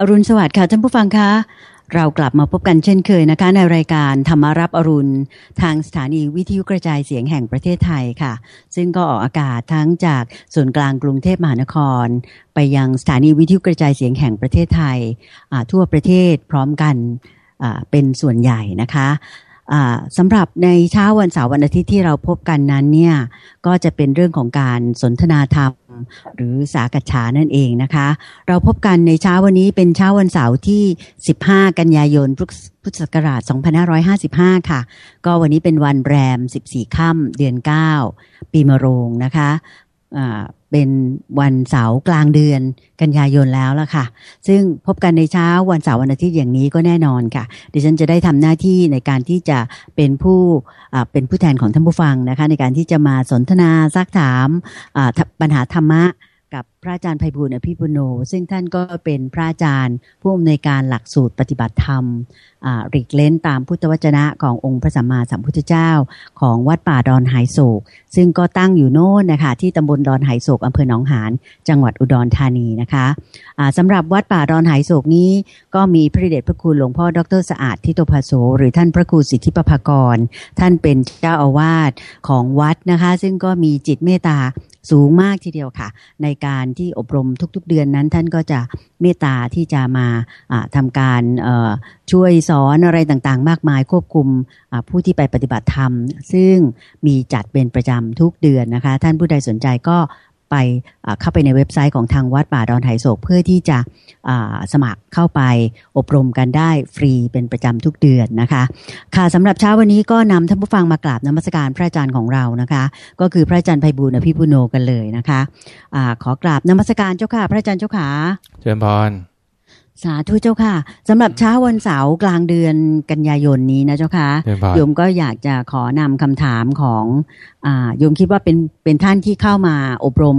อรุณสวัสดิ์ค่ะท่านผู้ฟังคะเรากลับมาพบกันเช่นเคยนะคะ ในรายการธรรมารับอรุณ ทางสถานีวิทยุกระจายเสียงแห่งประเทศไทยค่ะ ซึ่งก็ออกอากาศทั้งจากส่วนกลางกรุงเทพมหานคร ไปยังสถานีวิทยุกระจายเสียงแห่งประเทศไทยทั่วประเทศพร้อมกันเป็นส่วนใหญ่นะคะสำหรับในเช้าวันเสาร์วันอาทิตย์ที่เราพบกันนั้นเนี่ยก็จะเป็นเรื่องของการสนทนาธรรม หรือสากัจฉานั่นเองนะคะ เราพบกันในเช้าวันนี้เป็นเช้าวันเสาร์ที่ 15 กันยายนพุทธศักราช 2555 ค่ะ ก็วันนี้เป็นวันแรม 14 ค่ำเดือน 9 ปีมะโรงนะคะ เป็นวันเสาร์กลางเดือนกันยายนแล้วล่ะค่ะ ซึ่งพบกันในเช้าวันเสาร์วันอาทิตย์อย่างนี้ก็แน่นอนค่ะ ดิฉันจะได้ทำหน้าที่ในการที่จะเป็นผู้เป็นผู้แทนของท่านผู้ฟังนะคะ ในการที่จะมาสนทนาซักถามปัญหาธรรมะกับพระอาจารย์ไพบุญอภิปุโน ซึ่งท่านก็เป็นพระอาจารย์ ผู้อำนวยการหลักสูตรปฏิบัติธรรมหลีกเล้นตามพุทธวจนะขององค์พระสัมมาสัมพุทธเจ้า ของวัดป่าดอนหายโศก ซึ่งก็ตั้งอยู่โน่นนะคะที่ตำบลดอนหายโศกอำเภอหนองหานจังหวัดอุดรธานีนะคะะสำหรับวัดป่าดอนหายโศกนี้ ก็มีพระเดชพระคุณหลวงพ่อดรสะอาดทิโตภาโสหรือท่านพระครูสิทธิปภากร ท่านเป็นเจ้าอาวาสของวัดนะคะ ซึ่งก็มีจิตเมตตาสูงมากทีเดียวค่ะ ในการที่อบรมทุก ๆ เดือนนั้น ท่านก็จะเมตตาที่จะมาทำการช่วยสอนอะไรต่างๆ มากมายควบคุมผู้ที่ไปปฏิบัติธรรม ซึ่งมีจัดเป็นประจำทุกเดือนนะคะ ท่านผู้ใดสนใจก็ ไปเข้าไปในเว็บไซต์ของทางวัดป่าดอนไหโศกเพื่อที่จะสมัครเข้าไปอบรมกันได้ฟรีเป็นประจำทุกเดือนนะคะ ค่ะสำหรับเช้าวันนี้ก็นำท่านผู้ฟังมากราบนมัสการพระอาจารย์ของเรานะคะ ก็คือพระอาจารย์ไพบูลอภิปุโนกันเลยนะคะอะขอกราบนมัสการเจ้าค่ะ พระอาจารย์เจ้าขาเชิญพร สาธุเจ้าค่ะสำหรับเช้าวันเสาร์กลางเดือนกันยายนนี้นะเจ้าค่ะโยมก็อยากจะขอนำคำถามของอโยมคิดว่าเป็นเป็นท่านที่เข้ามาอบรม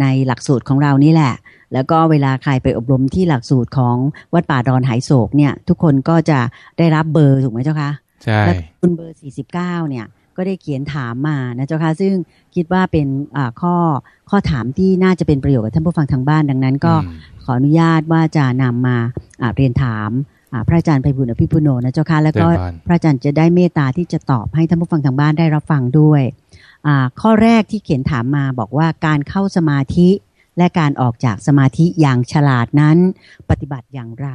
ในหลักสูตรของเรานี่แหละ แล้วก็เวลาใครไปอบรมที่หลักสูตรของวัดป่าดอนหายโศกเนี่ย ทุกคนก็จะได้รับเบอร์ถูกไหมเจ้าคะใช่และคุณเบอร์สี่สิบเก้าเนี่ยก็ได้เขียนถามมานะเจ้าค่ะซึ่งคิดว่าเป็นข้อข้อถามที่น่าจะเป็นประโยชน์กับท่านผู้ฟังทางบ้านดังนั้น ก็ ขออนุญาตว่าจะนำมาเรียนถามพระอาจารย์ไพบุญอภิปุโนนะเจ้าค่ะแล้วก็พระอาจารย์จะได้เมตตาที่จะตอบให้ท่านผู้ฟังทางบ้านได้รับฟังด้วยข้อแรกที่เขียนถามมาบอกว่าการเข้าสมาธิและการออกจากสมาธิอย่างฉลาดนั้น ปฏิบัติอย่างไร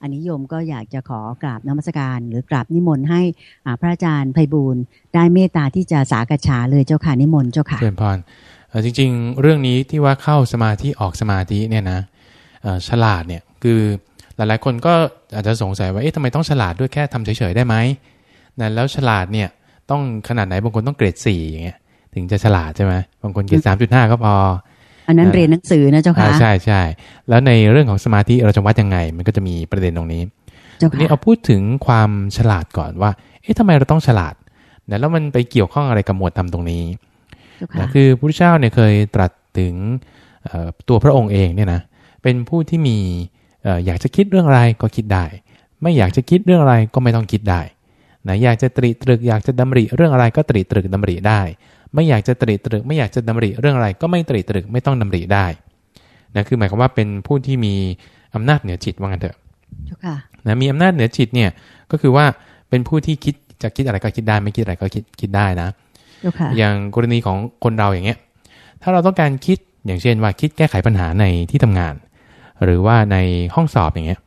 อันนี้โยมก็อยากจะขอกราบนมัสการหรือกราบนิมนต์ให้พระอาจารย์ไพบูลได้เมตตาที่จะสากฉาเลยเจ้าค่ะนิมนต์เจ้าค่ะเชิญพรจริง ๆ เรื่องนี้ที่ว่าเข้าสมาธิออกสมาธิเนี่ยนะ ฉลาดเนี่ยคือหลายๆคนก็อาจจะสงสัยว่าเอ๊ะทำไมต้องฉลาดด้วยแค่ทำเฉยๆได้ไหมนะแล้วฉลาดเนี่ยต้องขนาดไหนบางคนต้องเกรดสี่อย่างเงี้ยถึงจะฉลาดใช่ไหมบางคนเกรดสามจุดห้าก็พอ อันนั้นเรียนหนังสือนะเจ้าค่ะใช่ใช่แล้วในเรื่องของสมาธิเราจะวัดยังไง มันก็จะมีประเด็นตรงนี้ทีนี้เอาพูดถึงความฉลาดก่อนว่า เอ๊ะทำไมเราต้องฉลาดแล้วมันไปเกี่ยวข้องอะไรกับหมวดธรรมตรงนี้นะคือพระพุทธเจ้าเนี่ยเคยตรัสถึงตัวพระองค์เองเนี่ยนะ เป็นผู้ที่มีอยากจะคิดเรื่องอะไรก็คิดได้ ไม่อยากจะคิดเรื่องอะไรก็ไม่ต้องคิดได้นะอยากจะตรีตรึกอยากจะดำริเรื่องอะไรก็ตรีตรึกดำริได้ ไม่อยากจะตรีตรึก ไม่อยากจะดำริเรื่องอะไร ก็ไม่ตรีตรึกไม่ต้องดำริได้นะคือหมายความว่าเป็นผู้ที่มีอำนาจเหนือจิตว่างั้นเถอะนะมีอำนาจเหนือจิตเนี่ยก็คือว่าเป็นผู้ที่คิดจะคิดอะไรก็คิดได้ ไม่คิดอะไรก็คิดคิดได้นะอย่างกรณีของคนเราอย่างเงี้ย ถ้าเราต้องการคิดอย่างเช่นว่าคิดแก้ไขปัญหาในที่ทำงาน หรือว่าในห้องสอบอย่างเงี้ย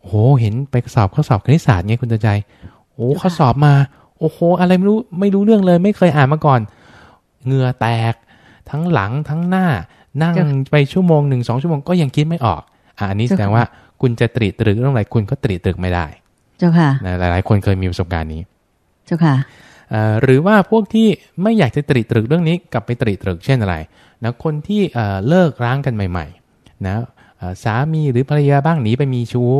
โอ้โหเห็นไปสอบข้อสอบคณิตศาสตร์เงี้ยคุณตาใจโอ้ข้อสอบมา โอ้โหอะไรไม่รู้ไม่รู้เรื่องเลย ไม่เคยอ่านมาก่อนเหงื่อแตก ทั้งหลังทั้งหน้า นั่งไปชั่วโมงหนึ่งสองชั่วโมงก็ยังคิดไม่ออกอ่าอันนี้แสดงว่าคุณจะตรีตรึกเรื่องอะไรคุณก็ตรีตรึกไม่ได้ เจ้าค่ะหลาย ๆ คนเคยมีประสบการณ์นี้ เจ้าค่ะหรือว่าพวกที่ไม่อยากจะตรีตรึกเรื่องนี้กลับไปตรีตรึกเช่นอะไรนะคนที่เลิกร้างกันใหม่ๆนะ สามีหรือภรรยาบ้างหนีไปมีชู้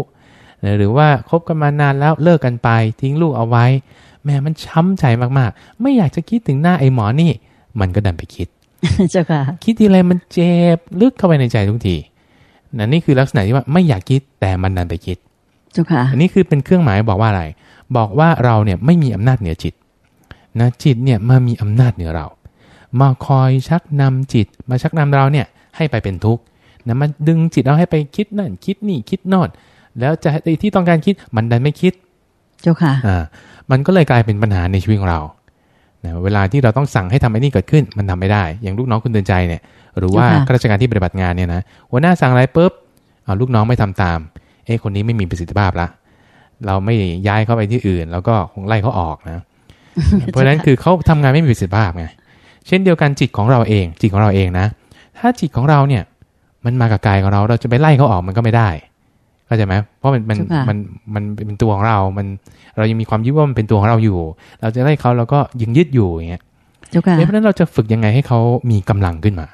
หรือว่าคบกันมานานแล้วเลิกกันไปทิ้งลูกเอาไว้ แม่มันช้ำใจมากๆ ไม่อยากจะคิดถึงหน้าไอ้หมอนี่ มันก็ดันไปคิดเจ้าค่ะคิดทีไรมันเจ็บลึกเข้าไปในใจทุกทีนั่นนี่คือลักษณะที่ว่าไม่อยากคิดแต่มันดันไปคิดเจ้าค่ะอันนี้คือเป็นเครื่องหมายบอกว่าอะไร บอกว่าเราเนี่ยไม่มีอำนาจเหนือจิตนะจิตเนี่ยมามีอำนาจเหนือเรา มาคอยชักนำจิตมาชักนำเราเนี่ยให้ไปเป็นทุกข์ นะมันดึงจิตเราให้ไปคิดนั่น คิดนี่คิดนอดแล้วจะที่ต้องการคิดมันดันไม่คิด เจ้าค่ะอ่ามันก็เลยกลายเป็นปัญหาในชีวิตของเรานะเวลาที่เราต้องสั่งให้ทำไอ้นี่เกิดขึ้น มันทำไม่ได้ อย่างลูกน้องคุณเตือนใจเนี่ย หรือว่าข้าราชการที่ปฏิบัติงานเนี่ยนะหัวหน้าสั่งอะไรปุ๊บเอาลูกน้องไม่ทำตาม เอ้คนนี้ไม่มีประสิทธิภาพละเราไม่ย้ายเข้าไปที่อื่น แล้วก็คงไล่เขาออกนะ เพราะฉะนั้นคือเขาทำงานไม่มีประสิทธิภาพไงเช่นเดียวกันจิตของเราเอง จิตของเราเองนะ ถ้าจิตของเราเนี่ย มันมากับกายของเรา เราจะไปไล่เขาออกมันก็ไม่ได้เข้าใจไหมเพราะมันมันมันมันเป็นตัวของเรา มันเรายังมีความยึดว่ามันเป็นตัวของเราอยู่ เราจะไล่เขาเราก็ยังยึดอยู่อย่างเงี้ยเพราะนั้นเราจะฝึกยังไงให้เขามีกำลังขึ้นมา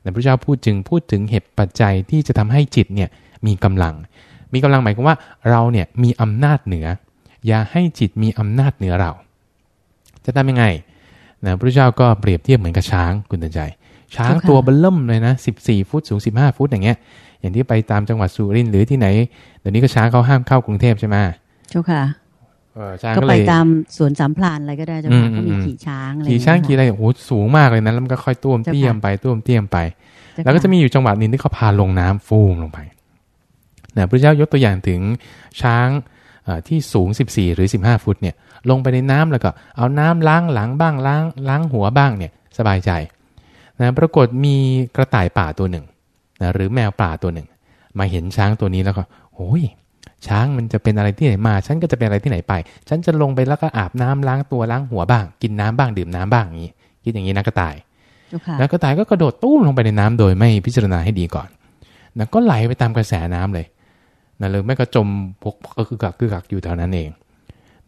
แต่พระเจ้าพูดจึงพูดถึงเหตุปัจจัยที่จะทำให้จิตเนี่ยมีกำลัง มีกำลังหมายความว่าเราเนี่ยมีอำนาจเหนือ อย่าให้จิตมีอำนาจเหนือเรา จะทำยังไงนะพระเจ้าก็เปรียบเทียบเหมือนกับช้างคุณตืนใจ ช้างตัวเบลล่มเลยนะ14ฟุตสูง15ฟุตอย่างเงี้ย อย่างที่ไปตามจังหวัดสุรินทร์หรือที่ไหนเดี๋ยวนี้ก็ช้างเขาห้ามเข้ากรุงเทพใช่ไหมเจ้าค่ะก็ไปตามสวนสามพลานอะไรก็ได้จ้าค่ะก็มีขี่ช้างขี่ช้างขี่อะไรโอ้โหสูงมากเลยนะแล้วมันก็ค่อยต้วมเตี้ยมไปต้วมเตี้ยมไป แล้วก็จะมีอยู่จังหวัดนึงที่เขาพาลงน้ำฟูมลงไปนะพระเจ้ายกตัวอย่างถึงช้างที่สูง 14 หรือ 15 ฟุตเนี่ย ลงไปในน้ำแล้วก็เอาน้ำล้างหลังบ้างล้างล้างหัวบ้างเนี่ยสบายใจ นะปรากฏมีกระต่ายป่าตัวหนึ่งนะหรือแมวป่าตัวหนึ่ง มาเห็นช้างตัวนี้แล้วก็โอ้ยช้างมันจะเป็นอะไรที่ไหนมา ฉันก็จะเป็นอะไรที่ไหนไป ฉันจะลงไปแล้วก็อาบน้ำล้างตัวล้างหัวบ้าง กินน้ำบ้างดื่มน้ำบ้างอย่างนี้คิดอย่างนี้นะกระต่ายแล้วกระต่ายก็กระโดดตู้มลงไปในน้ำโดยไม่พิจารณาให้ดีก่อนแล้วก็ไหลไปตามกระแสน้ำเลยนะหรือแม่ก็จมพกก็คือกักคือกักอยู่แถวนั้นเอง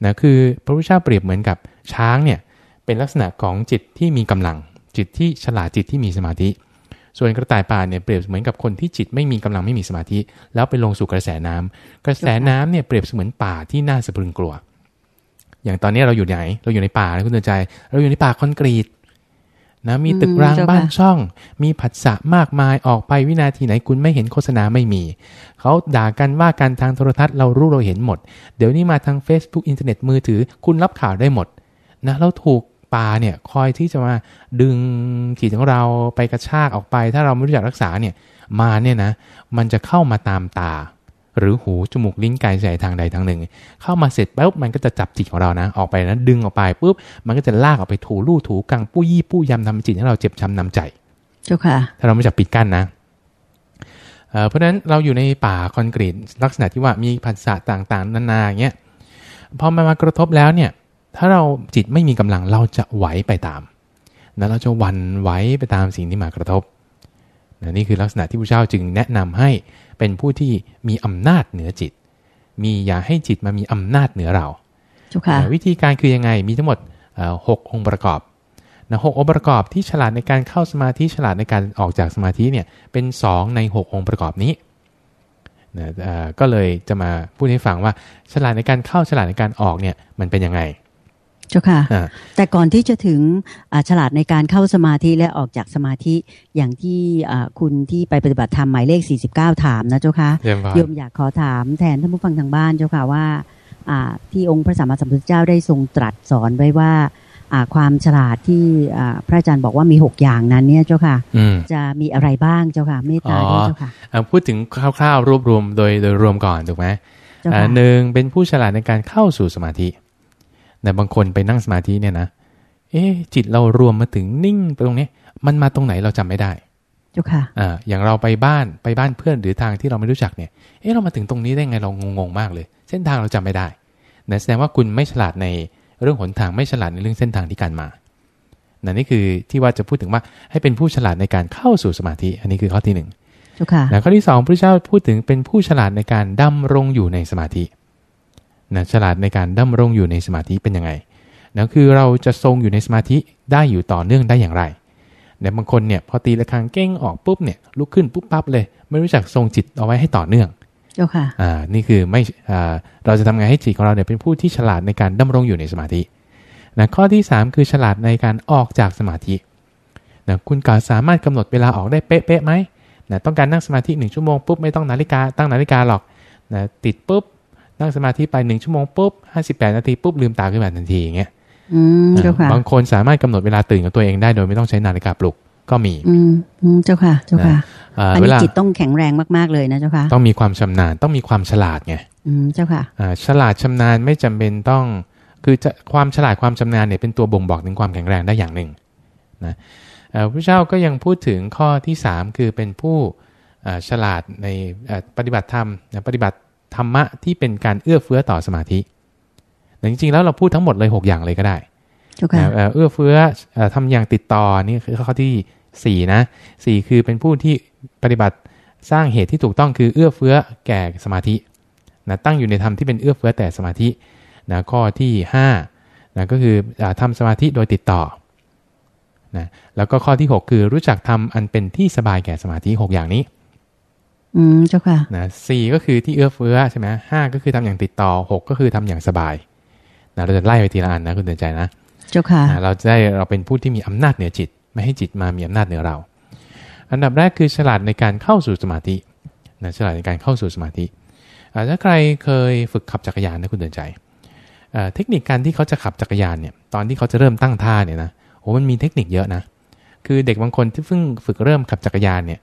นะคือพระพุทธเจ้าเปรียบเหมือนกับช้างเนี่ยเป็นลักษณะของจิตที่มีกำลัง จิตที่ฉลาดจิตที่มีสมาธิ ส่วนกระต่ายป่าเนี่ยเปรียบเหมือนกับคนที่จิตไม่มีกำลังไม่มีสมาธิ แล้วไปลงสู่กระแสน้ำกระแสน้ำเนี่ยเปรียบเสมือนป่าที่น่าสะพรึงกลัว อย่างตอนนี้เราอยู่ไหน เราอยู่ในป่านะคุณเตือนใจ เราอยู่ในป่าคอนกรีตนะมีตึกรางบ้านช่อง มีผัสสะมากมายออกไปวินาทีไหนคุณไม่เห็นโฆษณาไม่มี เขาด่ากันว่าการทางโทรทัศน์เรารู้เราเห็นหมด เดี๋ยวนี้มาทาง Facebook อินเทอร์เน็ตมือถือคุณรับข่าวได้หมดนะเราถูก ปลาเนี่ยคอยที่จะมาดึงขีดของเราไปกระชากออกไป ถ้าเราไม่รู้จักรักษาเนี่ยมาเนี่ยนะมันจะเข้ามาตามตา หรือหูจมูกลิ้นกายใจทางใดทางหนึ่ง เข้ามาเสร็จปุ๊บมันก็จะจับจิตของเรานะ ออกไปนะดึงออกไปปุ๊บมันก็จะลากออกไปถูลู่ถูกังปู้ยี่ปู้ยำทำจิตให้เราเจ็บช้ำนำใจเจ้าค่ะถ้าเราไม่จับปิดกั้นนะเพราะฉะนั้นเราอยู่ในป่าคอนกรีตลักษณะที่ว่ามีผัสสะต่างๆ นานาอย่างเงี้ยพอมันมากระทบแล้วเนี่ย ถ้าเราจิตไม่มีกำลังเราจะไหวไปตามนะเราจะวันไหวไปตามสิ่งที่มากระทบนะนี่คือลักษณะที่พระเจ้าจึงแนะนำให้เป็นผู้ที่มีอำนาจเหนือจิต มีอย่าให้จิตมามีอำนาจเหนือเราวิธีการคือยังไงมีทั้งหมดหกองค์ประกอบนะหกองค์ประกอบที่ฉลาดในการเข้าสมาธิฉลาดในการออกจากสมาธิเนี่ยเป็นสองในหกองค์ประกอบนี้นะก็เลยจะมาพูดให้ฟังว่าฉลาดในการเข้าฉลาดในการออกเนี่ยมันเป็นยังไง เจ้าค่ะ แต่ก่อนที่จะถึงฉลาดในการเข้าสมาธิและออกจากสมาธิอย่างที่คุณที่ไปปฏิบัติธรรมหมายเลข 49 ถามนะเจ้าค่ะโยมอยากขอถามแทนท่านผู้ฟังทางบ้านเจ้าค่ะว่าที่องค์พระสัมมาสัมพุทธเจ้าได้ทรงตรัสสอนไว้ว่าความฉลาดที่พระอาจารย์บอกว่ามีหกอย่างนั้นเนี่ยเจ้าค่ะ จะมีอะไรบ้างเจ้าค่ะเมตตาด้วยเจ้าค่ะพูดถึงคร่าวๆรวบรวมโดยโดยรวมก่อนถูกไหมหนึ่งเป็นผู้ฉลาดในการเข้าสู่สมาธิ แต่บางคนไปนั่งสมาธิเนี่ยนะ เอ๊จิตเรารวมมาถึงนิ่งไปตรงนี้ มันมาตรงไหนเราจำไม่ได้จุค่ะอ่าอย่างเราไปบ้านไปบ้านเพื่อนหรือทางที่เราไม่รู้จักเนี่ย เอ๊ะเรามาถึงตรงนี้ได้ไงเรางงๆมากเลย เส้นทางเราจำไม่ได้นะแสดงว่าคุณไม่ฉลาดในเรื่องหนทางไม่ฉลาดในเรื่องเส้นทางที่การมานั่นนี่คือที่ว่าจะพูดถึงว่าให้เป็นผู้ฉลาดในการเข้าสู่สมาธิ อันนี้คือข้อที่หนึ่งแล้วข้อที่สองพระเจ้าพูดถึงเป็นผู้ฉลาดในการดำรงอยู่ในสมาธิ นะฉลาดในการดำรงอยู่ในสมาธิเป็นยังไงนะคือเราจะทรงอยู่ในสมาธิได้อยู่ต่อเนื่องได้อย่างไรเนี่ยบางคนเนี่ยพอตีระฆังเก้งออกปุ๊บเนี่ยลุกขึ้นปุ๊บปั๊บเลย ไม่รู้จักทรงจิตเอาไว้ให้ต่อเนื่องเจ้าค่ะอ่านี่คือไม่อ่าเราจะทำไงให้จิตของเราเนี่ยเป็นผู้ที่ฉลาดในการดำรงอยู่ในสมาธินะข้อที่ 3 คือฉลาดในการออกจากสมาธินะคุณกาสามารถกำหนดเวลาออกได้เป๊ะๆไหมนะต้องการนั่งสมาธิหนึ่งชั่วโมงปุ๊บไม่ต้องนาฬิกาตั้งนาฬิกาหรอกนะติดปุ๊บ นั่งสมาธิไปหนึ่งชั่วโมงปุ๊บห้าสิบแปดนาทีปุ๊บลืมตาขึ้นมาทันทีอย่างเงี้ยบางคนสามารถกำหนดเวลาตื่นของตัวเองได้โดยไม่ต้องใช้นาฬิกาปลุกก็มีอืมเจ้าค่ะ เจ้าค่ะอันนี้จิตต้องแข็งแรงมากๆเลยนะเจ้าค่ะ ต้องมีความชำนาญต้องมีความฉลาดไงอืมเจ้าค่ะฉลาดชำนาญไม่จำเป็นต้อง คือจะความฉลาดความชำนาญเนี่ยเป็นตัวบ่งบอกถึงความแข็งแรงได้อย่างหนึ่งนะพระเจ้าก็ยังพูดถึงข้อที่ 3 คือเป็นผู้ฉลาดในปฏิบัติธรรมปฏิบัติ ธรรมะที่เป็นการเอื้อเฟื้อต่อสมาธิแต่จริงๆแล้วเราพูดทั้งหมดเลย 6 อย่างเลยก็ได้เอื้อเฟื้อทำอย่างติดต่อนี่คือข้อที่ 4 นะสี่คือเป็นผู้ที่ปฏิบัติสร้างเหตุที่ถูกต้องคือเอื้อเฟื้อแก่สมาธินะตั้งอยู่ในธรรมที่เป็นเอื้อเฟื้อแต่สมาธินะข้อที่5นะก็คือทำสมาธิโดยติดต่อนะแล้วก็ข้อที่ 6 คือรู้จักทำอันเป็นที่สบายแก่สมาธิ 6 อย่างนี้ อืมเจ้าค่ะนะสี่ก็คือที่เอื้อเฟื้อใช่ไหมห้าก็คือทำอย่างติดต่อ6ก็คือทำอย่างสบายนะเราจะไล่ไปทีละอันนะคุณเตือนใจนะเจ้าค่ะนะเราจะได้เราเป็นผู้ที่มีอำนาจเหนือจิต ไม่ให้จิตมามีอำนาจเหนือเรา อันดับแรกคือฉลาดในการเข้าสู่สมาธินะฉลาดในการเข้าสู่สมาธิถ้าใครเคยฝึกขับจักรยานนะคุณเตือนใจเทคนิคการที่เขาจะขับจักรยานเนี่ยตอนที่เขาจะเริ่มตั้งท่าเนี่ยนะโอ้มันมีเทคนิคเยอะนะคือเด็กบางคนที่เพิ่งฝึกเริ่มขับจักรยานเนี่ย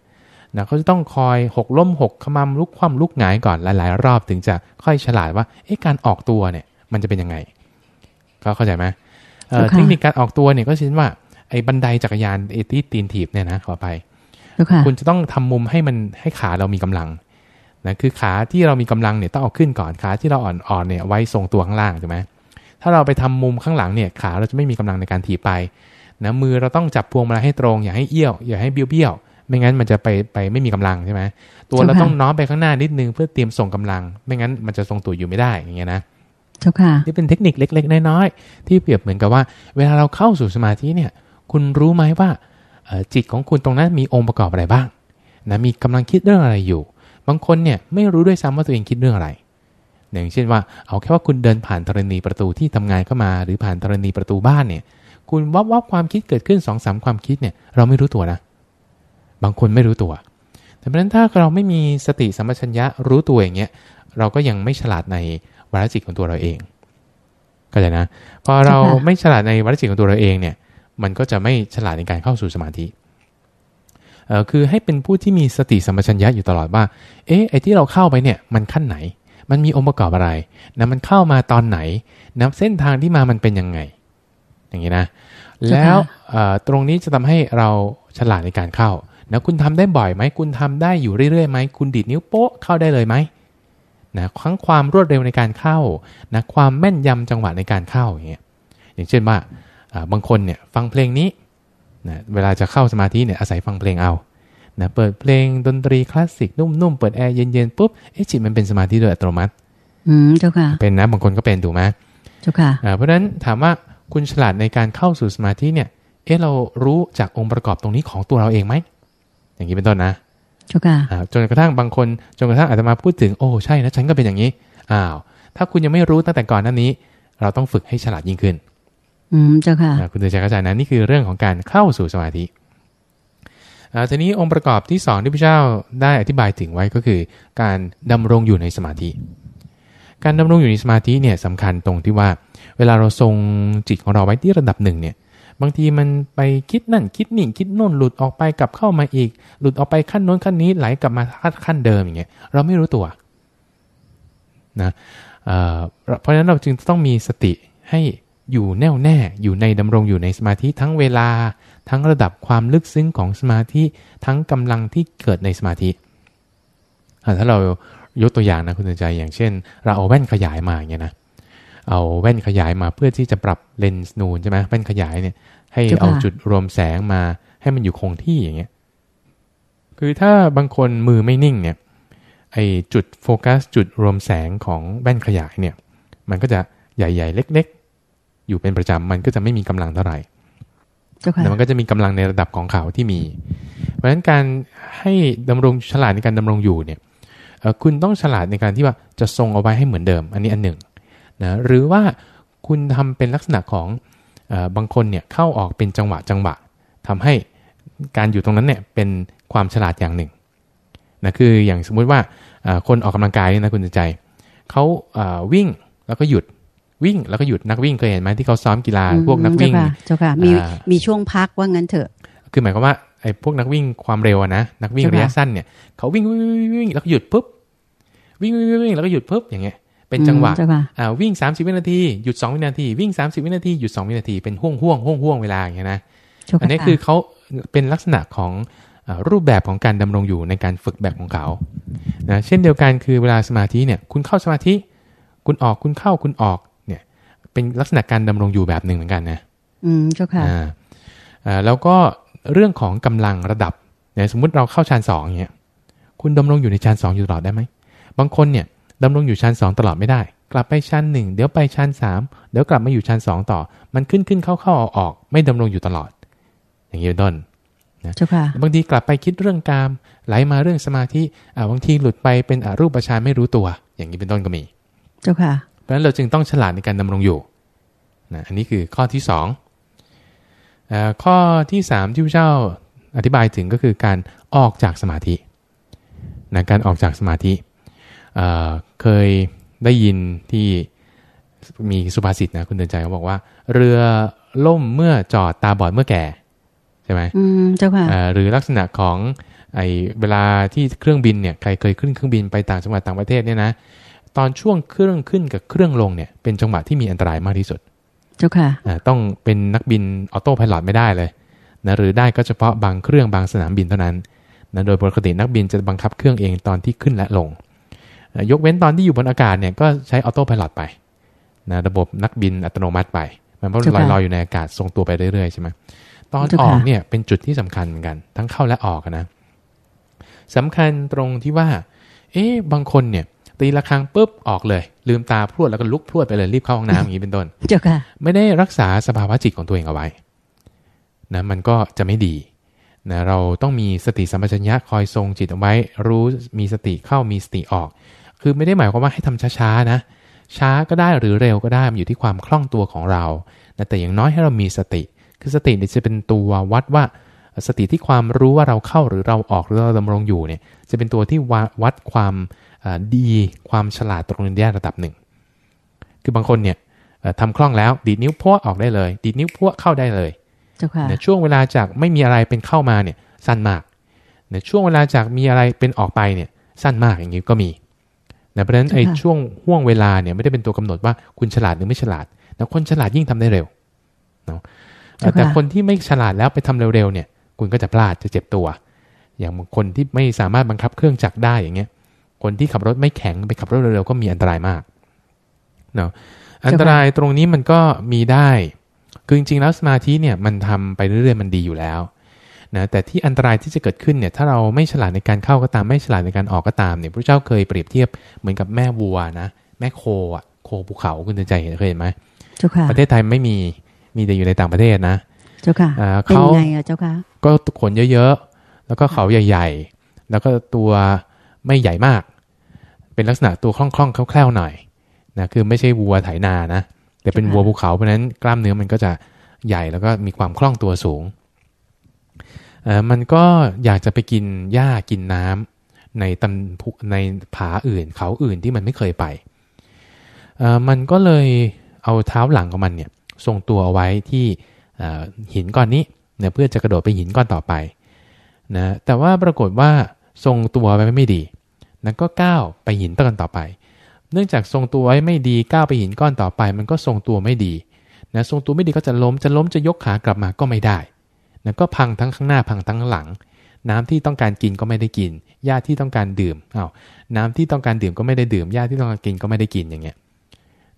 นะเขาจะต้องคอยหกล้มหกขมำลุกคว่ำลุกหงายก่อนหลาย ๆ รอบถึงจะค่อยฉลาดว่าเอ๊ะการออกตัวเนี่ยมันจะเป็นยังไงก็เข้าใจไหมเทคนิคการออกตัวเนี่ยก็เช่นว่าไอ้บันไดจักรยานไอ้ที่ตีนถีบเนี่ยนะขอไปคุณจะต้องทำมุมให้มันให้ขาเรามีกำลังนะคือขาที่เรามีกำลังเนี่ยต้องเอาขึ้นก่อนขาที่เราอ่อนๆเนี่ยไว้ทรงตัวข้างล่างถูกไหมถ้าเราไปทำมุมข้างหลังเนี่ยขาเราจะไม่มีกำลังในการถีบไปนะมือเราต้องจับพวงมาลัยให้ตรงอย่าให้เอี้ยวอย่าให้เบี้ยวๆ ไม่งั้นมันจะไปไปไม่มีกำลังใช่ไหมตัวเราต้องน้อมไปข้างหน้านิดนึงเพื่อเตรียมส่งกำลัง ไม่งั้นมันจะทรงตัวอยู่ไม่ได้อย่างเงี้ยนะเจ้าค่ะนี่เป็นเทคนิคเล็ก ๆ น้อยๆที่เปรียบเหมือนกับว่า เวลาเราเข้าสู่สมาธิเนี่ย คุณรู้ไหมว่าจิตของคุณตรงนั้นมีองค์ประกอบอะไรบ้างนะมีกำลังคิดเรื่องอะไรอยู่ บางคนเนี่ยไม่รู้ด้วยซ้ำว่าตัวเองคิดเรื่องอะไรอย่างเช่นว่าเอาแค่ว่าคุณเดินผ่านธรณีประตูที่ทำงานเข้ามา หรือผ่านธรณีประตูบ้านเนี่ย คุณวับวับความคิดเกิดขึ้นสองสามความคิดเนี่ย เราไม่รู้ตัวนะ บางคนไม่รู้ตัว แต่เพราะนั้นถ้าเราไม่มีสติสัมปชัญญะรู้ตัวอย่างเงี้ยเราก็ยังไม่ฉลาดในวาระจิตของตัวเราเองก็จะนะพอเราไม่ฉลาดในวาระจิตของตัวเราเองเนี่ยมันก็จะไม่ฉลาดในการเข้าสู่สมาธิเออคือให้เป็นผู้ที่มีสติสัมปชัญญะอยู่ตลอดว่า เอ๊ะไอ้ที่เราเข้าไปเนี่ยมันขั้นไหน มันมีองค์ประกอบอะไรนะมันเข้ามาตอนไหนนะเส้นทางที่มามันเป็นยังไง อย่างนี้นะ แล้วตรงนี้จะทำให้เราฉลาดในการเข้า นะคุณทำได้บ่อยไหมคุณทำได้อยู่เรื่อยๆไหมคุณดีดนิ้วโป๊ะเข้าได้เลยไหมนะทั้งความรวดเร็วในการเข้านะความแม่นยำจังหวะในการเข้าอย่างเงี้ยอย่างเช่นว่าบางคนเนี่ยฟังเพลงนี้นะเวลาจะเข้าสมาธิเนี่ยอาศัยฟังเพลงเอานะเปิดเพลงดนตรีคลาสสิกนุ่มๆเปิดแอร์เย็นๆปุ๊บเอ๊ะจิตมันเป็นสมาธิโดยอัตโนมัติ อืมเจ้าค่ะเป็นนะบางคนก็เป็นถูกไหมเจ้าค่ะเพราะฉะนั้นถามว่าคุณฉลาดในการเข้าสู่สมาธิเนี่ยเอ๊ะเรารู้จากองค์ประกอบตรงนี้ของตัวเราเองไหม อย่างนี้เป็นต้นนะเจ้าค่ะจนกระทั่งบางคนจนกระทั่งอาจจะมาพูดถึงโอ้ใช่นะฉันก็เป็นอย่างนี้อ้าวถ้าคุณยังไม่รู้ตั้งแต่ก่อนนั้นนี้ เราต้องฝึกให้ฉลาดยิ่งขึ้น อืมเจ้าค่ะคุณเตือนใจเข้าใจนะนี่คือเรื่องของการเข้าสู่สมาธิทีนี้องค์ประกอบที่สองที่พระเจ้าได้อธิบายถึงไว้ก็คือ การดำรงอยู่ในสมาธิ การดำรงอยู่ในสมาธิเนี่ยสำคัญตรงที่ว่า เวลาเราทรงจิตของเราไว้ที่ระดับหนึ่งเนี่ย บางทีมันไปคิดนั่นคิดนี่คิดโน่นหลุดออกไปกลับเข้ามาอีก หลุดออกไปขั้นโน้นขั้นนี้ไหลกลับมาขั้นเดิมอย่างเงี้ยเราไม่รู้ตัวนะเเพราะฉะนั้นเราจึงต้องมีสติให้อยู่แน่วแน่อยู่ในดำรงอยู่ในสมาธิทั้งเวลา ทั้งระดับความลึกซึ้งของสมาธิทั้งกำลังที่เกิดในสมาธิถ้าเรายกตัวอย่างนะคุณใจอย่างเช่น เราเอาแว่นขยายมาอย่างเงี้ยนะ เอาแว่นขยายมาเพื่อที่จะปรับเลนส์นูนใช่ไหมแว่นขยายเนี่ยให้เอาจุดรวมแสงมาให้มันอยู่คงที่อย่างเงี้ยคือถ้าบางคนมือไม่นิ่งเนี่ยไอจุดโฟกัสจุดรวมแสงของแว่นขยายเนี่ยมันก็จะใหญ่ๆ เล็ก ๆ อยู่เป็นประจำมันก็จะไม่มีกำลังเท่าไหร่แต่มันก็จะมีกำลังในระดับของเขาที่มี เพราะฉะนั้นการให้ดำรงฉลาดในการดำรงอยู่เนี่ยคุณต้องฉลาดในการที่ว่าจะทรงเอาไว้ให้เหมือนเดิม อันนี้อันหนึ่ง นะหรือว่าคุณทำเป็นลักษณะของบางคนเนี่ยเข้าออกเป็นจังหวะจังหวะทำให้การอยู่ตรงนั้นเนี่ยเป็นความฉลาดอย่างหนึ่งนะคืออย่างสมมุติว่าคนออกกำลังกายนะคุณใจเขาวิ่งแล้วก็หยุดวิ่งแล้วก็หยุดนักวิ่งเคยเห็นไหมที่เขาซ้อมกีฬาพวกนักวิ่งเจ้าค่ะมีมีช่วงพักว่างั้นเถอะ คือหมายความว่าอ้พวกนักวิ่งความเร็วนะนักวิ่งระยะสั้นเนี่ยเขาวิ่งวิ่งวิ่งแล้วก็หยุดปุ๊บวิ่งวิ่งวิ่งแล้วก็หยุดปุ๊บอย่างเงี้ย เป็นจังหวะอ่าวิ่ง 30 วินาทีหยุด 2 วินาที วิ่ง 30 วินาทีหยุด 2 วินาที เป็นห่วงห่วงห่วงห่วงเวลาอย่างเงี้ยนะอันนี้คือเขาเป็นลักษณะของรูปแบบของการดำรงอยู่ในการฝึกแบบของเขานะเช่นเดียวกันคือเวลาสมาธิเนี่ยคุณเข้าสมาธิ คุณออกคุณเข้าคุณออกเนี่ยเป็นลักษณะการดำรงอยู่แบบหนึ่งเหมือนกันนะอืมเจ้าค่ะอ่าแล้วก็เรื่องของกำลังระดับเนี่ยสมมุติเราเข้าชั้นสองเนี่ยคุณดำรงอยู่ในชั้นสองอยู่ตลอดได้ไหมบางคนเนี่ย ดำรงอยู่ชั้นสองตลอดไม่ได้ กลับไปชั้นหนึ่งเดี๋ยวไปชั้นสามเดี๋ยวกลับมาอยู่ชั้นสองต่อ มันขึ้นขึ้นเข้าเข้าออกออกไม่ดำรงอยู่ตลอด อย่างนี้เป็นต้นนะบางทีกลับไปคิดเรื่องกามไหลมาเรื่องสมาธิอ่าบางทีหลุดไปเป็นอรูปฌานไม่รู้ตัว อย่างนี้เป็นต้นก็มี เจ้าค่ะ เพราะฉะนั้นเราจึงต้องฉลาดในการดำรงอยู่นะอันนี้คือข้อที่สองข้อที่สามที่พระเจ้าอธิบายถึงก็คือการออกจากสมาธินะการออกจากสมาธิ เเคยได้ยินที่มีสุภาษิตนะคุณเตือนใจเขาบอกว่า เรือล่มเมื่อจอดตาบอดเมื่อแก่ใช่ไหมอืมเจ้าค่ะหรือลักษณะของไอเวลาที่เครื่องบินเนี่ยใครเคยขึ้นเครื่องบินไปต่างจังหวัดต่างประเทศเนี่ยนะตอนช่วงเครื่องขึ้นกับเครื่องลงเนี่ยเป็นจังหวะที่มีอันตรายมากที่สุด เจ้าค่ะต้องเป็นนักบิน autopilot ไม่ได้เลยนะหรือได้ก็เฉพาะบางเครื่องบางสนามบินเท่านั้นนะโดยปกตินักบินจะบังคับเครื่องเองตอนที่ขึ้นและลง ยกเว้นตอนที่อยู่บนอากาศเนี่ยก็ใช้ autopilot ไปนะระบบนักบินอัตโนมัติไป มันเพราะลอยลอยอยู่ในอากาศทรงตัวไปเรื่อยๆใช่ไหมตอนออกเนี่ยเป็นจุดที่สำคัญเหมือนกัน ทั้งเข้าและออกนะสำคัญตรงที่ว่า เอ๊ะบางคนเนี่ยตีะระฆังปุ๊บออกเลย ลืมตาพรวดแล้วก็ลุกพรวดไปเลยรีบเข้าห้องน้ำอย่างนี้เป็นต้นเจ้าค่ะไม่ได้รักษาสภาวะจิตของตัวเองเอาไว้นะมันก็จะไม่ดีนะเราต้องมีสติสัมปชัญญะคอยทรงจิตเอาไว้ รู้มีสติเข้ามีสติออก คือไม่ได้หมายความว่าให้ทำช้าๆนะ ช้าก็ได้หรือเร็วก็ได้มันอยู่ที่ความคล่องตัวของเรานะแต่อย่างน้อยให้เรามีสติ คือสติเนี่ยจะเป็นตัววัดว่า สติที่ความรู้ว่าเราเข้าหรือเราออกหรือเราดำรงอยู่เนี่ยจะเป็นตัวที่วัดความดีความฉลาดตรงนี้ได้ระดับหนึ่ง คือบางคนเนี่ยทำคล่องแล้ว ดีดนิ้วพัวออกได้เลย ดีดนิ้วพัวเข้าได้เลยในช่วงเวลาจากไม่มีอะไรเป็นเข้ามาเนี่ยสั้นมากในช่วงเวลาจากมีอะไรเป็นออกไปเนี่ยสั้นมากอย่างนี้ก็มี นะเพราะฉะนั้นไอ้ช่วงห่วงเวลาเนี่ยไม่ได้เป็นตัวกำหนดว่าคุณฉลาดหรือไม่ฉลาดนะคนฉลาดยิ่งทำได้เร็วเนาะแต่คนที่ไม่ฉลาดแล้วไปทำเร็วๆเนี่ย คุณก็จะพลาดจะเจ็บตัว อย่างคนที่ไม่สามารถบังคับเครื่องจักรได้อย่างเงี้ย คนที่ขับรถไม่แข็งไปขับรถเร็วๆก็มีอันตรายมากเนาะอันตรายตรงนี้มันก็มีได้ คือจริงๆแล้วสมาธิเนี่ยมันทำไปเรื่อยๆมันดีอยู่แล้ว นะแต่ที่อันตรายที่จะเกิดขึ้นเนี่ยถ้าเราไม่ฉลาดในการเข้าก็ตามไม่ฉลาดในการออกก็ตามเนี่ยพระเจ้าเคยเปรียบเทียบเหมือนกับแม่วัวนะแม่โคอะโคภูเขาคุณใจเห็นเคยเห็นไหมเจ้าค่ะประเทศไทยไม่มีมีแต่อยู่ในต่างประเทศนะเจ้าค่ะเขาไงอะเจ้าค่ะก็ขนเยอะๆ แล้วก็เขาใหญ่ ๆ แล้วก็ตัวไม่ใหญ่มาก เป็นลักษณะตัวคล่องๆแคล่วๆหน่อยนะคือไม่ใช่วัวไถนานะ แต่เป็นวัวภูเขาเพราะนั้นกล้ามเนื้อมันก็จะใหญ่แล้วก็มีความคล่องตัวสูง มันก็อยากจะไปกินหญ้ากินน้ำในตันในผาอื่น เขาอื่นที่มันไม่เคยไปมันก็เลยเอาเท้าหลังของมันเนี่ยทรงตัวเอาไว้ที่หินก้อนนี้เนี่ยเพื่อจะกระโดดไปหินก้อนต่อไปนะแต่ว่าปรากฏว่าทรงตัวไว้ไม่ดีนั้นก็ก้าวไปหินต้นต่อไป เนื่องจากทรงตัวไว้ไม่ดีก้าวไปหินก้อนต่อไป มันก็ทรงตัวไม่ดีนะทรงตัวไม่ดีก็จะล้มจะล้มจะยกขากลับมาก็ไม่ได้ นะก็พังทั้งข้างหน้าพังทั้งหลัง น้ำที่ต้องการกินก็ไม่ได้กินหญ้าที่ต้องการดื่มอา้าวน้ำที่ต้องการดื่มก็ไม่ได้ดื่มหญ้าที่ต้องการกินก็ไม่ได้กินอย่างเงี้ย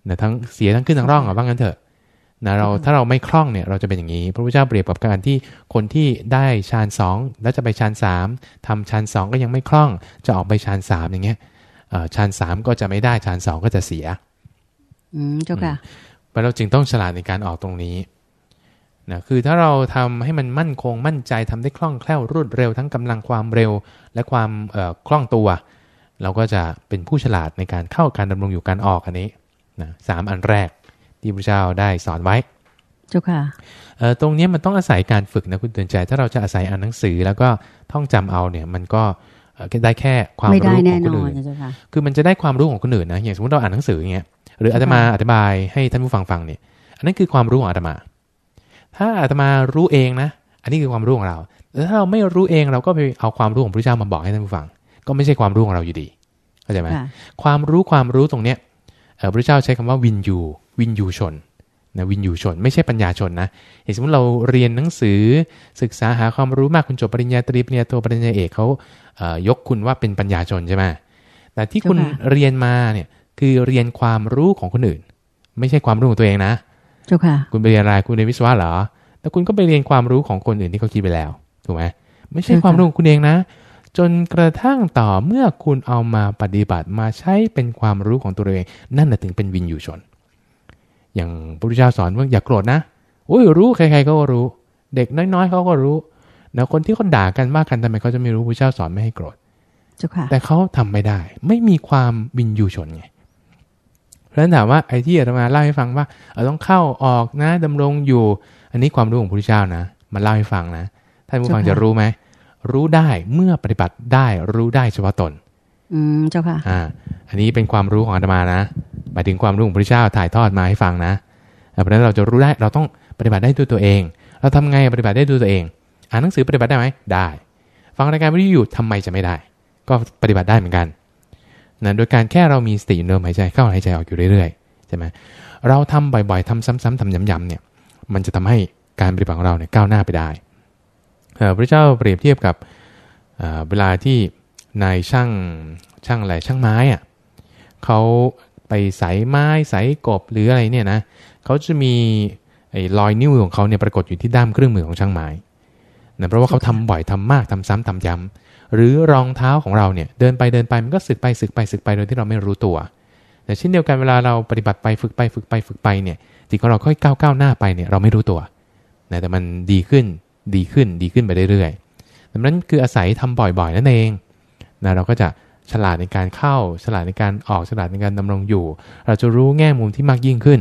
นะทั้งเสียทั้งขึ้นทั้งร่องอะว่างั้นเถอะนะเราถ้าเราไม่คล่องเนี่ยเราจะเป็นอย่างนี้ พระพุทธเจ้าเปรียบกับการที่คนที่ได้ฌานสองแล้วจะไปฌานสามทำฌานสองก็ยังไม่คล่อง จะออกไปฌานสามอย่างเงี้ยฌานสามก็จะไม่ได้ฌานสองก็จะเสีย อืมเจ้าค่ะเราจึงต้องฉลาดในการออกตรงนี้ นะคือถ้าเราทำให้มันมั่นคงมั่นใจทำได้คล่องแคล่วรวดเร็วทั้งกำลังความเร็ว และความคล่องตัว เราก็จะเป็นผู้ฉลาดในการเข้าการดำรงอยู่การออกอันนี้นะสามอันแรกที่พระเจ้าได้สอนไว้เจ้าค่ะตรงนี้มันต้องอาศัยการฝึกนะคุณเตือนใจ ถ้าเราจะอาศัยอ่านหนังสือ แล้วก็ท่องจำเอาเนี่ยมันก็ได้แค่ความรู้ของคนอื่นคือมันจะได้ความรู้ของคนอื่นนะอย่างสมมติเราอ่านหนังสืออย่างเงี้ยหรืออาตมาอธิบายให้ท่านผู้ฟังฟังเนี่ยอันนั้นคือความรู้ของอาตมา ถ้าอาตมารู้เองนะ อันนี้คือความรู้ของเราแล้วถ้าเราไม่รู้เองเราก็ไปเอาความรู้ของพระเจ้ามาบอกให้ท่านผู้ฟัง ก็ไม่ใช่ความรู้ของเราอยู่ดีเข้าใจไหมความรู้ความรู้ตรงเนี้ยพระเจ้าใช้คำว่าวินยูวินยูชนนะวินยูชน ไม่ใช่ปัญญาชนนะอย่างสมมติเราเรียนหนังสือศึกษาหาความรู้มากคุณจบปริญญาตรีปริญญาโทปริญญาเอกเขายกคุณว่าเป็นปัญญาชนใช่ไหมแต่ที่คุณเรียนมาเนี่ยคือเรียนความรู้ของคนอื่น ไม่ใช่ความรู้ของตัวเองนะ เจ้าค่ะ คุณไปเรียนอะไรคุณเรียนวิศวะเหรอ แต่คุณก็ไปเรียนความรู้ของคนอื่นที่เขาคิดไปแล้ว ถูกไหมไม่ใช่ความรู้ของคุณเองนะ จนกระทั่งต่อเมื่อคุณเอามาปฏิบัติมาใช้เป็นความรู้ของตัวเอง นั่นแหละถึงเป็นวินยูชน อย่างพระพุทธเจ้าสอนว่าอย่ากโกรธนะโอ้ยรู้ใครๆก็รู้ เด็กน้อยๆเขาก็รู้แล้วคนที่เขาด่ากันมากกันทำไมเขาจะไม่รู้พระเจ้าสอนไม่ให้โกรธแต่เขาทำไม่ได้ ไม่มีความวินยูชนไง เพราะฉะนั้นถามว่าไอ้ที่อาตมาเล่าให้ฟังว่าเราต้องเข้าออกนะดำรงอยู่ อันนี้ความรู้ของพระพุทธเจ้านะมาเล่าให้ฟังนะท่านผู้ฟังจะรู้ไหมรู้ได้เมื่อปฏิบัติได้รู้ได้เฉพาะตน อืมเจ้าค่ะอ่าอันนี้เป็นความรู้ของอาตมานะหมายถึงความรู้ของพระเจ้าถ่ายทอดมาให้ฟังนะเพราะฉะนั้นเราจะรู้ได้เราต้องปฏิบัติได้ด้วยตัวเอง เราทำไงปฏิบัติได้ด้วยตัวเอง อ่านหนังสือปฏิบัติได้ไหมได้ ฟังรายการวิทยุทำไมจะไม่ได้ ก็ปฏิบัติได้เหมือนกัน นะโดยการแค่เรามีสติอยู่เดิมหายใจเข้าหายใจออกอยู่เรื่อยๆใช่ไหมเราทำบ่อยๆทำซ้ำๆทำย้ำๆเนี่ยมันจะทำให้การปฏิบัติของเราเนี่ยก้าวหน้าไปได้พระเจ้าเปรียบเทียบกับเวลาที่นายช่างช่างอะไรช่างไม้อะเขาไปใส่ไม้ใส่กบหรืออะไรเนี่ยนะเขาจะมีไอ้รอยนิ้วของเขาเนี่ยปรากฏอยู่ที่ด้ามเครื่องมือของช่างไม้นะเพราะว่าเขาทำบ่อยทำมากทำซ้ำทำย้ำ หรือรองเท้าของเราเนี่ยเดินไปเดินไปมันก็สึกไปสึกไปสึกไปโดยที่เราไม่รู้ตัว แต่เช่นเดียวกันเวลาเราปฏิบัติไปฝึกไปฝึกไปฝึกไปเนี่ยจิตของเราค่อยก้าวก้าวหน้าไปเนี่ยเราไม่รู้ตัวนะแต่มันดีขึ้นดีขึ้นดีขึ้นไปเรื่อยๆดังนั้นคืออาศัยทำบ่อยๆนั่นเองนะเราก็จะฉลาดในการเข้าฉลาดในการออกฉลาดในการดำรงอยู่ เราจะรู้แง่มุมที่มากยิ่งขึ้น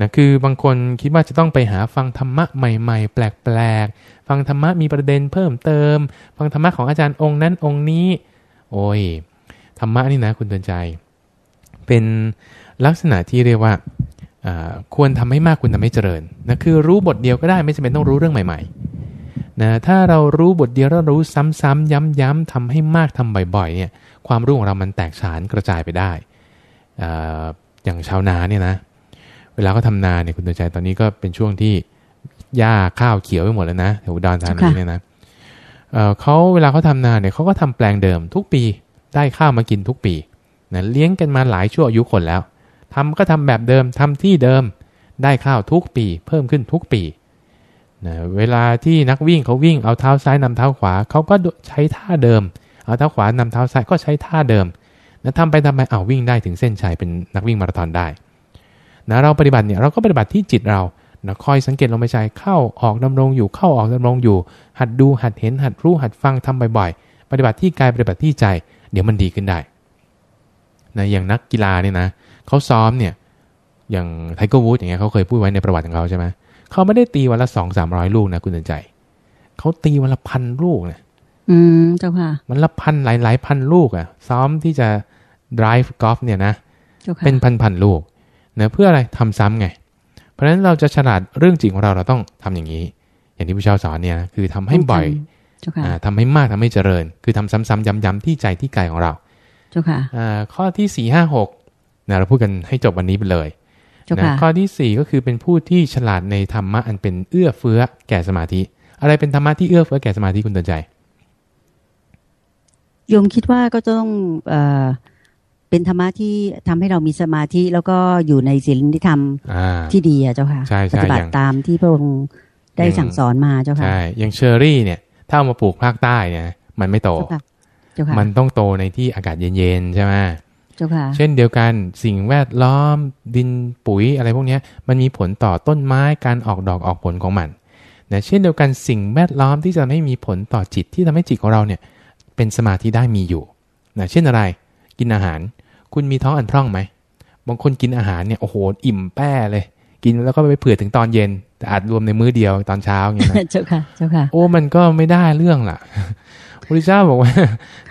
นะคือบางคนคิดว่าจะต้องไปหาฟังธรรมะใหม่ๆ แปลกๆ ฟังธรรมะมีประเด็นเพิ่มเติม ฟังธรรมะของอาจารย์องค์นั้นองค์นี้ โอ้ยธรรมะนี่นะคุณเตือนใจ เป็นลักษณะที่เรียกว่าควรทำให้มากคุณทำให้เจริญนะคือรู้บทเดียวก็ได้ไม่จำเป็นต้องรู้เรื่องใหม่ๆนะถ้าเรารู้บทเดียวแล้วรู้ซ้ำๆย้ำๆทำให้มากทำบ่อยๆเนี่ยความรู้ของเรามันแตกฉานกระจายไปได้อย่างชาวนาเนี่ยนะ เวลาเขาทานาเนี่ยคุณตัวใจตอนนี้ก็เป็นช่วงที่หญ้าข้าวเขียวไปหมดแล้วนะแถวดอนธานีเนี่ยนะเขาเวลาเขาทำนาเนี่ยเขาก็ทำแปลงเดิมทุกปีได้ข้าวมากินทุกปีนะเลี้ยงกันมาหลายชั่วอายุคนแล้วทำก็ทำแบบเดิมทำที่เดิมได้ข้าวทุกปี เพิ่มขึ้นทุกปีนะเวลาที่นักวิ่งเขาวิ่งเอาเท้าซ้ายนำเท้าขวาเขาก็ใช้ท่าเดิม เอาเท้าขวานำเท้าซ้ายก็ใช้ท่าเดิมนะทำไปทำไปเอาวิ่งได้ถึงเส้นชัยเป็นนักวิ่งมาราธอนได้ นะเราปฏิบัติเนี่ยเราก็ปฏิบัติที่จิตเรานะคอยสังเกตลมหายใจเข้าออกดำรงอยู่เข้าออกดำรงอยู่ หัดดูหัดเห็นหัดรู้หัดฟังทำบ่อยๆ ปฏิบัติที่กายปฏิบัติที่ใจ เดี๋ยวมันดีขึ้นได้นะอย่างนักกีฬาเนี่ยนะเขาซ้อมเนี่ยอย่างไทเกอร์วูดอย่างเงี้ยเขาเคยพูดไว้ในประวัติของเขาใช่ไหมเขาไม่ได้ตีวันละสองสามร้อยลูกนะคุณเตือนใจเขาตีวันละพันลูกนะอืมเจ้าค่ะมันละพันหลายหลายพันลูกอะ่ะ ซ้อมที่จะ drive กอล์ฟ เนี่ยนะเป็นพันพันลูก นะเพื่ออะไรทำซ้ำไง เพราะฉะนั้นเราจะฉลาดเรื่องจริงของเราเราต้องทำอย่างนี้ อย่างที่พระเจ้าสอนเนี่ยคือทำให้บ่อยทำให้มากทำให้เจริญ คือทำซ้ำๆย้ำๆที่ใจที่กายของเราข้อที่สี่ห้าหกนะเราพูดกันให้จบวันนี้ไปเลยนะข้อที่สี่ก็คือเป็นผู้ที่ฉลาดในธรรมะอันเป็นเอื้อเฟื้อแก่สมาธิ อะไรเป็นธรรมะที่เอื้อเฟื้อแก่สมาธิคุณเตือนใจโยมคิดว่าก็ต้อง เป็นธรรมะที่ทำให้เรามีสมาธิแล้วก็อยู่ในศีลธรรมที่ดีอะเจ้าค่ะปฏิบัติตามที่พระองค์ได้สั่งสอนมาเจ้าค่ะใช่อย่างเชอรี่เนี่ย ถ้าเอามาปลูกภาคใต้เนี่ย มันไม่โตมันต้องโตในที่อากาศเย็นๆใช่ไหมเช่นเดียวกันสิ่งแวดล้อมดินปุ๋ยอะไรพวกนี้มันมีผลต่อต้นไม้การออกดอกออกผลของมันนะเช่นเดียวกันสิ่งแวดล้อมที่จะไม่มีผลต่อจิตที่ทำให้จิตของเราเนี่ย เป็นสมาธิได้มีอยู่นะเช่นอะไร กินอาหาร คุณมีท้องอันพร่องไหมบางคนกินอาหารเนี่ยโอ้โหอิ่มแป้เลย กินแล้วก็ไปเผื่อถึงตอนเย็น แต่อาจรวมในมื้อเดียวตอนเช้าอย่างเงี้ยเจ้าค่ะเจ้าค่ะโอ้มันก็ไม่ได้เรื่องล่ะพระเจ้าบอกว่า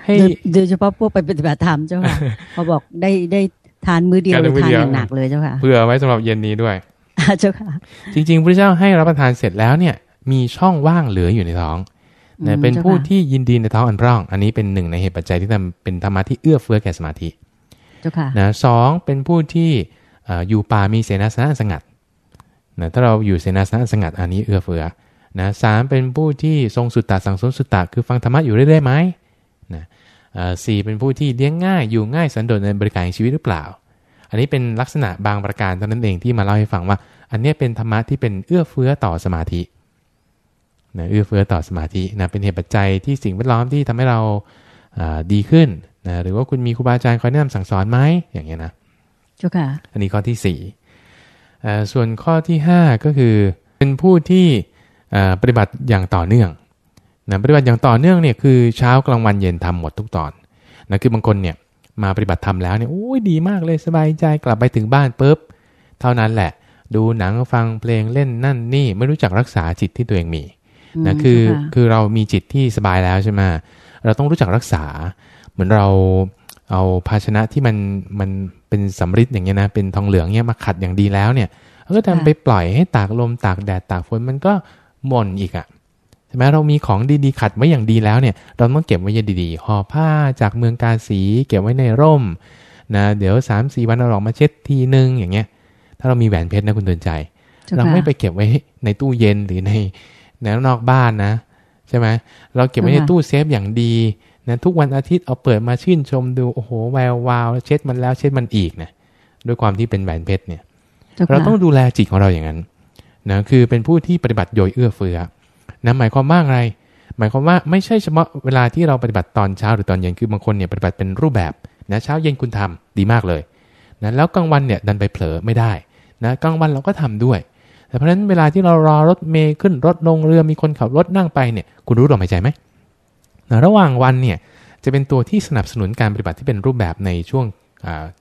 ให้โดยเฉพาะพวกไปปฏิบัติธรรมเจ้าค่ะเขาบอกได้ได้ทานมื้อเดียวทานอย่างหนักเลยเจ้าค่ะเผื่อไว้สำหรับเย็นนี้ด้วยเจ้าค่ะ จริงๆพระเจ้าให้รับประทานเสร็จแล้วเนี่ย มีช่องว่างเหลืออยู่ในท้อง นะเป็นผู้ที่ยินดีในท้องอันร่อง อันนี้เป็นหนึ่งในเหตุปัจจัยที่ทำเป็นธรรมะที่เอื้อเฟื้อแก่สมาธินะสองเป็นผู้ที่อยู่ป่ามีเสนาสนะสงัดนะถ้าเราอยู่เสนาสนะสงัดอันนี้เอื้อเฟื้อนะสามเป็นผู้ที่ทรงสุตตะสังสมสุตตะคือฟังธรรมะอยู่เรื่อยๆไหมนะสี่เป็นผู้ที่เลี้ยงง่ายอยู่ง่ายสันโดษในบริการชีวิตหรือเปล่า อันนี้เป็นลักษณะบางประการเท่านั้นเองที่มาเล่าให้ฟังว่า อันนี้เป็นธรรมะที่เป็นเอื้อเฟื้อต่อสมาธิ นะเอื้อเฟื้อต่อสมาธินะเป็นเหตุปัจจัยที่สิ่งแวดล้อมที่ทำให้เราดีขึ้นนะหรือว่าคุณมีครูบาอาจารย์คอยแนะนำสั่งสอนไหมอย่างเงี้ยนะเจ้าค่ะอันนี้ข้อที่สี่ส่วนข้อที่ห้าก็คือเป็นผู้ที่ปฏิบัติอย่างต่อเนื่องนะปฏิบัติอย่างต่อเนื่องเนี่ยคือเช้ากลางวันเย็นทำหมดทุกตอนนะคือบางคนเนี่ยมาปฏิบัติธรรมแล้วเนี่ยโอ้ยดีมากเลยสบายใจกลับไปถึงบ้านปุ๊บเท่านั้นแหละ ดูหนังฟังเพลงเล่นนั่นนี่ไม่รู้จักรักษาจิตที่ตัวเองมี นะคือคือเรามีจิตที่สบายแล้วใช่ไหมเราต้องรู้จักรักษา เหมือนเราเอาภาชนะที่มันมันเป็นสำริดอย่างเงี้ยนะเป็นทองเหลืองเนี้ยมาขัดอย่างดีแล้วเนี่ยก็ทำไปปล่อยให้ตากลมตากแดดตากฝนมันก็หม่นอีกอะ่ะใช่ไหมเรามีของดีๆขัดไว้อย่างดีแล้วเนี่ย เราต้องเก็บไว้ยดีๆห่อผ้าจากเมืองกาสีเก็บไว้ในร่มนะเดี๋ยวสามสี่วันเราลองมาเช็ดทีนึงอย่างเงี้ย ถ้าเรามีแหวนเพชรนะคุณเตือนใจ เราไม่ไปเก็บไว้ในตู้เย็นหรือใน ในนอกบ้านนะ ใช่ไหมเราเก็บไว้ในตู้เซฟอย่างดีนะทุกวันอาทิตย์เอาเปิดมาชื่นชมดูโอ้โหแวววาวเช็ดมันแล้วเช็ดมันอีกนะด้วยความที่เป็นแหวนเพชรเนี่ย เราต้องดูแลจิตของเราอย่างนั้นนะคือเป็นผู้ที่ปฏิบัติโดยเอื้อเฟื้อนะหมายความว่าอะไร หมายความว่าไม่ใช่เฉพาะเวลาที่เราปฏิบัติตอนเช้าหรือตอนเย็นคือบางคนเนี่ยปฏิบัติเป็นรูปแบบนะเช้าเย็นคุณทำดีมากเลยนะแล้วกลางวันเนี่ยดันไปเผลอไม่ได้นะกลางวันเราก็ทำด้วย แต่เพราะฉะนั้นเวลาที่เรารอรถเมย์ขึ้นรถลงเรือมีคนขับรถนั่งไปเนี่ยคุณรู้ลมหายใจไหมนะระหว่างวันเนี่ยจะเป็นตัวที่สนับสนุนการปฏิบัติที่เป็นรูปแบบในช่วง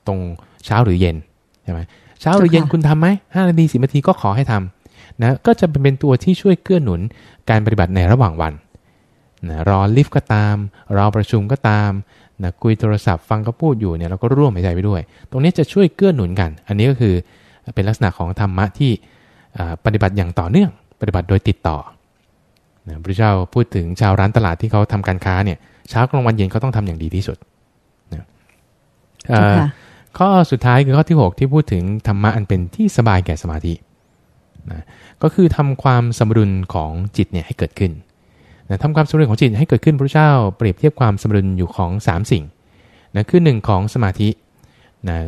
ตรงเช้าหรือเย็นใช่ไหมเช้าหรือเย็นคุณทํำไหมห้านาทีสินาทีก็ขอให้ทำนะก็จะเป็นตัวที่ช่วยเกื้อหนุนการปฏิบัติในระหว่างวันนะรอลิฟต์ก็ตาม รอประชุมก็ตามนะคุยโทรศัพท์ฟังก็พูดอยู่เนี่ยเราก็ร่วมหายใจไปด้วย ตรงนี้จะช่วยเกื้อหนุนกัน อันนี้ก็คือเป็นลักษณะของธรรมะที่ ปฏิบัติอย่างต่อเนื่อง ปฏิบัติโดยติดต่อนะพระเจ้าพูดถึงชาวร้านตลาดที่เขาทำการค้าเนี่ยเช้ากลางวันเย็นเขาต้องทำอย่างดีที่สุดนะข้อสุดท้ายคือข้อที่ 6 ที่พูดถึงธรรมะอันเป็นที่สบายแก่สมาธินะก็คือทำความสมดุลของจิตเนี่ยให้เกิดขึ้นนะทำความสมดุลของจิตให้เกิดขึ้นพระเจ้าเปรียบเทียบความสมดุลอยู่ของ 3 สิ่งนะคือ 1 ของสมาธินะ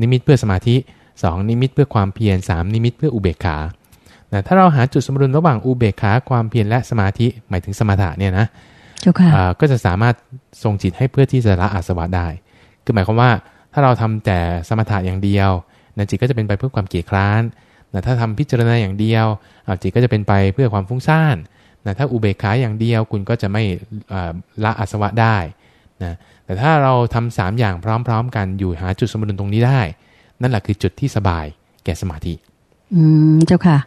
นิมิตเพื่อสมาธิ 2 นิมิตเพื่อความเพียร 3 นิมิตเพื่ออุเบกขานะถ้าเราหาจุดสมดุลระหว่างอุเบกขาความเพียรและสมาธิหมายถึงสมถะเนี่ยนะก็จะสามารถทรงจิตให้เพื่อที่จะละอาสวะได้ คือหมายความว่าถ้าเราทำแต่สมถะอย่างเดียวนะจิตก็จะเป็นไปเพื่อความเกียดคร้านนะถ้าทำพิจารณาอย่างเดียวจิตก็จะเป็นไปเพื่อความฟุ้งซ่านนะถ้าอุเบกขาอย่างเดียวคุณก็จะไม่ละอาสวะได้นะแต่ถ้าเราทำสามอย่างพร้อม ๆ กันอยู่หาจุดสมดุลตรงนี้ได้ นั่นแหละคือจุดที่สบายแก่สมาธิ อืมเจ้าค่ะ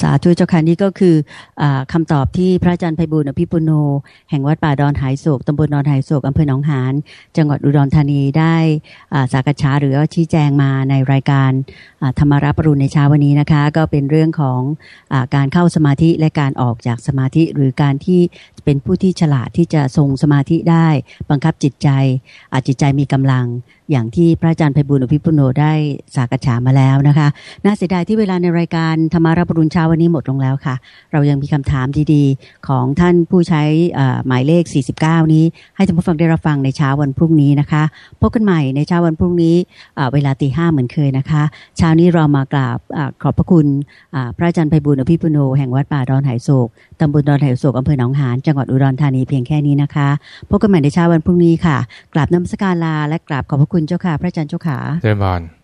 สาธุเจ้าค่ะนี่ก็คืออคำตอบที่พระอาจารย์ไพบุญอภิปุโน แห่งวัดป่าดอนหายโศกตำบลดอนหายโศกอำเภอหนองหานจังหวัดอุดรธานีได้สากฉาหรือว่าชี้แจงมาในรายการธรรมารับปรุณในเช้าวันนี้นะคะ ก็เป็นเรื่องของอการเข้าสมาธิและการออกจากสมาธิหรือการที่เป็นผู้ที่ฉลาดที่จะทรงสมาธิได้ บังคับจิตใจอาจิตใจมีกำลังอย่างที่พระอาจารย์ไพบุญอภิปุโนได้สากฉามาแล้วนะคะน่าเสียดายที่เวลาในรายการธรรมารับปรุณช้าวันนี้หมดลงแล้วค่ะ เรายังมีคำถามดีๆ ของท่านผู้ใช้หมายเลข 49 นี้ ให้ท่านผู้ฟังได้รับฟังในเช้าวันพรุ่งนี้นะคะ พบกันใหม่ในเช้าวันพรุ่งนี้เวลาตีห้าเหมือนเคยนะคะ เช้านี้เรามากราบขอบพระคุณพระอาจารย์ไพบุญอภิปุโนแห่งวัดป่าดอนไหโศกตำบลดอนไหโศกอำเภอหนองหานจังหวัดอุดรธานีเพียงแค่นี้นะคะ พบกันใหม่ในเช้าวันพรุ่งนี้ค่ะกราบน้ำสการลาและกราบขอบพระคุณเจ้าค่ะ พระอาจารย์เจ้าค่ะเจริญพร